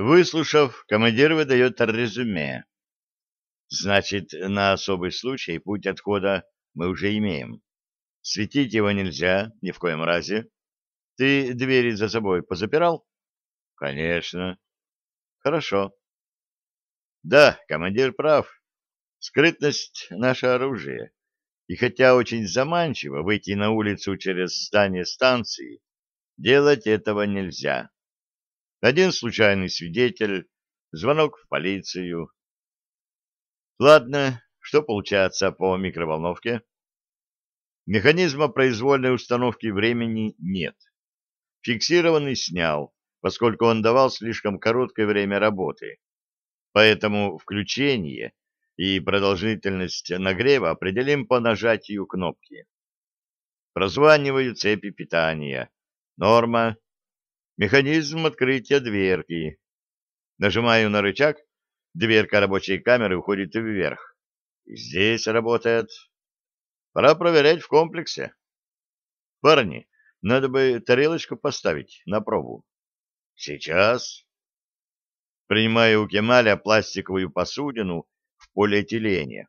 Выслушав, командир выдает резюме. Значит, на особый случай путь отхода мы уже имеем. Светить его нельзя, ни в коем разе. Ты двери за собой позапирал? Конечно. Хорошо. Да, командир прав. Скрытность — наше оружие. И хотя очень заманчиво выйти на улицу через здание станции, делать этого нельзя. Один случайный свидетель, звонок в полицию. Ладно, что получается по микроволновке? Механизма произвольной установки времени нет. Фиксированный снял, поскольку он давал слишком короткое время работы. Поэтому включение и продолжительность нагрева определим по нажатию кнопки. Прозваниваю цепи питания. Норма. Механизм открытия дверки. Нажимаю на рычаг, дверка рабочей камеры уходит вверх. Здесь работает. Пора проверять в комплексе. Парни, надо бы тарелочку поставить на пробу. Сейчас. Принимаю у Кемаля пластиковую посудину в полиэтилене.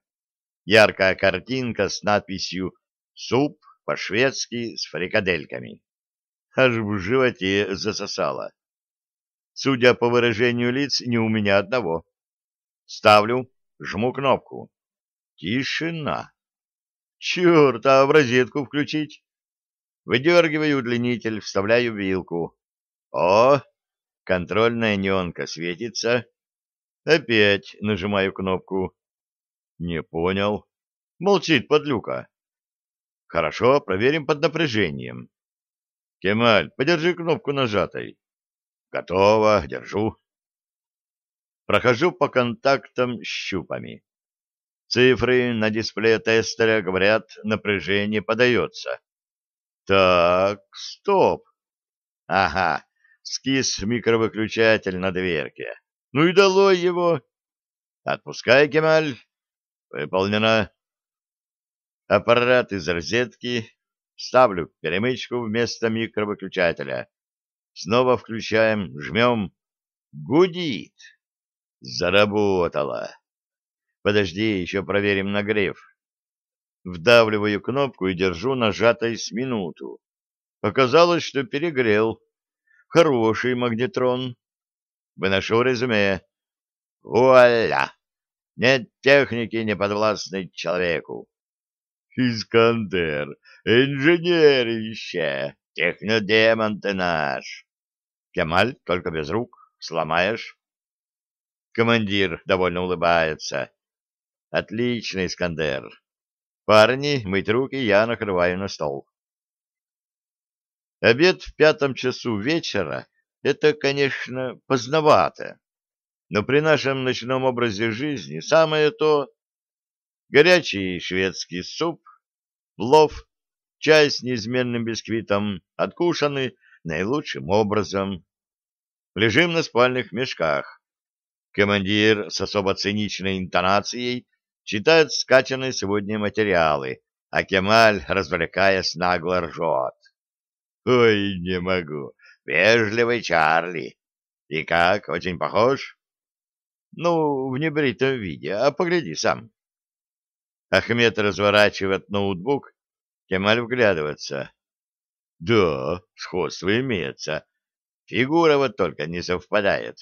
Яркая картинка с надписью «Суп по-шведски с фрикадельками». Аж в животе засосало. Судя по выражению лиц, не у меня одного. Ставлю, жму кнопку. Тишина. Черт, а в розетку включить? Выдергиваю удлинитель, вставляю вилку. О, контрольная неонка светится. Опять нажимаю кнопку. Не понял. Молчит подлюка. Хорошо, проверим под напряжением. Кемаль, подержи кнопку нажатой. Готово, держу. Прохожу по контактам щупами. Цифры на дисплее тестера говорят, напряжение подается. Так, стоп. Ага, скис микровыключатель на дверке. Ну и долой его. Отпускай, Кемаль. Выполнено. Аппарат из розетки. Ставлю перемычку вместо микровыключателя. Снова включаем, жмем. Гудит. Заработало. Подожди, еще проверим нагрев. Вдавливаю кнопку и держу нажатой с минуту. Оказалось, что перегрел. Хороший магнетрон. Выношу резюме. Вуаля! Нет техники, не подвластной человеку. Искандер, инженерище, технодемон ты наш. Кемаль, только без рук, сломаешь. Командир довольно улыбается. Отлично, Искандер. Парни, мыть руки я накрываю на стол. Обед в пятом часу вечера — это, конечно, поздновато, но при нашем ночном образе жизни самое то — горячий шведский суп, плов, чай с неизменным бисквитом, откушаны наилучшим образом. Лежим на спальных мешках. Командир с особо циничной интонацией читает скачанные сегодня материалы, а Кемаль, развлекаясь, нагло ржет. Ой, не могу. Вежливый Чарли. И как, очень похож? Ну, в небритом виде, а погляди сам. Ахмед разворачивает ноутбук, Кемаль вглядывается. Да, сходство имеется. Фигура вот только не совпадает.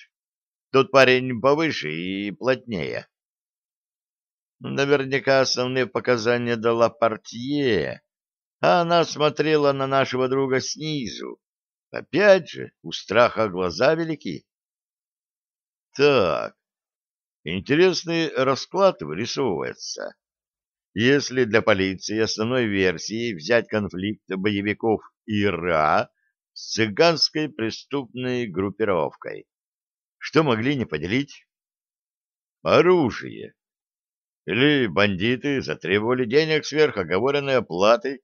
Тут парень повыше и плотнее. Наверняка основные показания дала портье, а она смотрела на нашего друга снизу. Опять же, у страха глаза велики. Так, интересный расклад вырисовывается. Если для полиции основной версией взять конфликт боевиков ИРА с цыганской преступной группировкой, что могли не поделить? Оружие. Или бандиты затребовали денег сверх оговоренной оплаты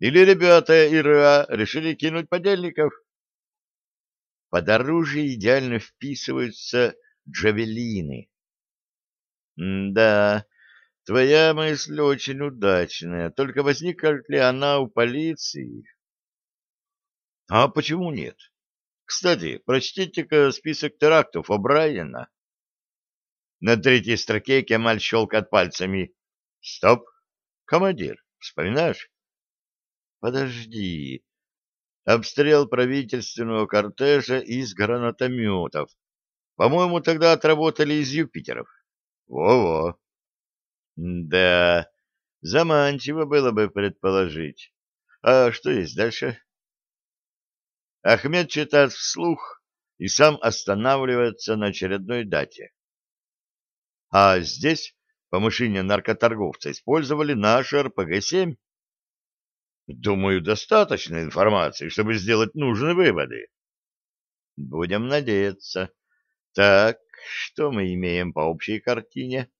или ребята ИРА решили кинуть подельников? Под оружие идеально вписываются джавелины. М да, твоя мысль очень удачная, только возникла ли она у полиции? А почему нет? Кстати, прочтите-ка список терактов О'Брайена. На третьей строке Кемаль щелкает пальцами. Стоп, командир, вспоминаешь? Подожди. Обстрел правительственного кортежа из гранатометов. По-моему, тогда отработали из Юпитеров. Во-во. Да, заманчиво было бы предположить. А что есть дальше? Ахмед читает вслух и сам останавливается на очередной дате. А здесь по машине наркоторговца использовали наш РПГ-7. Думаю, достаточно информации, чтобы сделать нужные выводы. Будем надеяться. Так, что мы имеем по общей картине?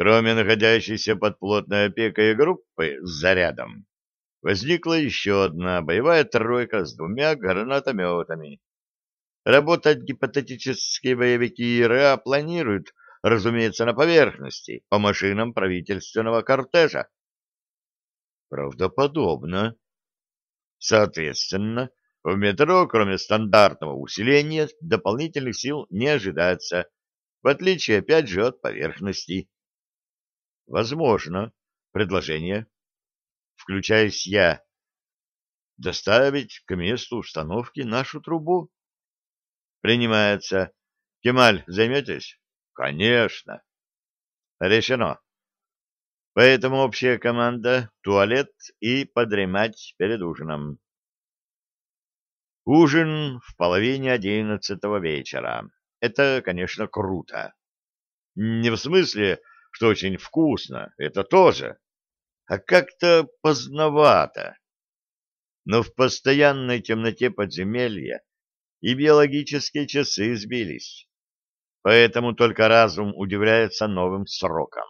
Кроме находящейся под плотной опекой группы с зарядом, возникла еще одна боевая тройка с двумя гранатометами. Работать гипотетические боевики ИРА планируют, разумеется, на поверхности, по машинам правительственного кортежа. Правдоподобно. Соответственно, в метро, кроме стандартного усиления, дополнительных сил не ожидается, в отличие, опять же, от поверхности. Возможно. Предложение. Включаюсь я. Доставить к месту установки нашу трубу. Принимается. Кемаль, займетесь? Конечно. Решено. Поэтому общая команда, туалет и подремать перед ужином. Ужин в половине одиннадцатого вечера. Это, конечно, круто. Не в смысле, что очень вкусно, это тоже, а как-то поздновато. Но в постоянной темноте подземелья и биологические часы сбились. Поэтому только разум удивляется новым срокам.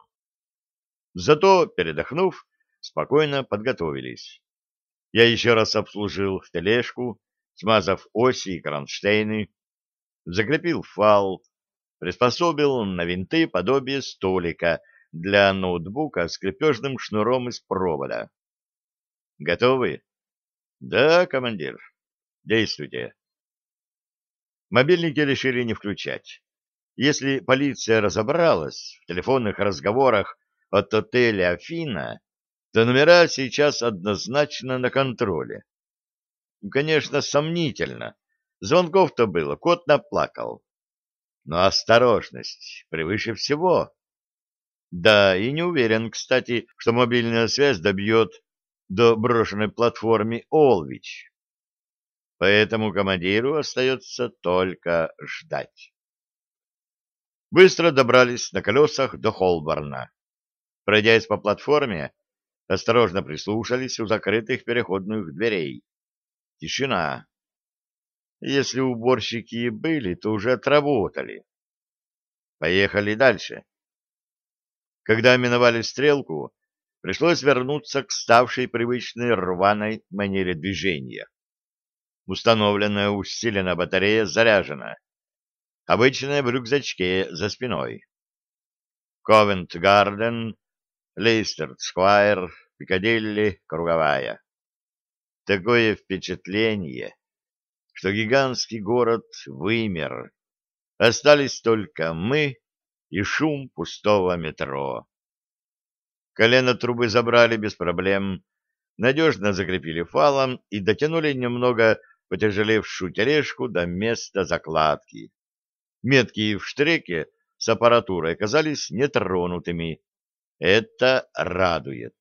Зато, передохнув, спокойно подготовились. Я еще раз обслужил тележку, смазав оси и кронштейны, закрепил фал, приспособил на винты подобие столика для ноутбука с крепежным шнуром из провода. Готовы? Да, командир. Действуйте. Мобильники решили не включать. Если полиция разобралась в телефонных разговорах от отеля «Афина», то номера сейчас однозначно на контроле. Конечно, сомнительно. Звонков-то было, кот наплакал. Но осторожность превыше всего. Да, и не уверен, кстати, что мобильная связь добьет до брошенной платформе Олвич. Поэтому командиру остается только ждать. Быстро добрались на колесах до Холборна. Пройдясь по платформе, осторожно прислушались у закрытых переходных дверей. Тишина. Если уборщики и были, то уже отработали. Поехали дальше. Когда миновали стрелку, пришлось вернуться к ставшей привычной рваной манере движения. Установленная усиленная батарея заряжена. Обычная в рюкзачке за спиной. Ковент-Гарден, Лестер-Сквер, Пикадилли, Круговая. Такое впечатление, что гигантский город вымер. Остались только мы и шум пустого метро. Колено трубы забрали без проблем, надежно закрепили фалом и дотянули немного потяжелевшую тележку до места закладки. Метки в штреке с аппаратурой оказались нетронутыми. Это радует.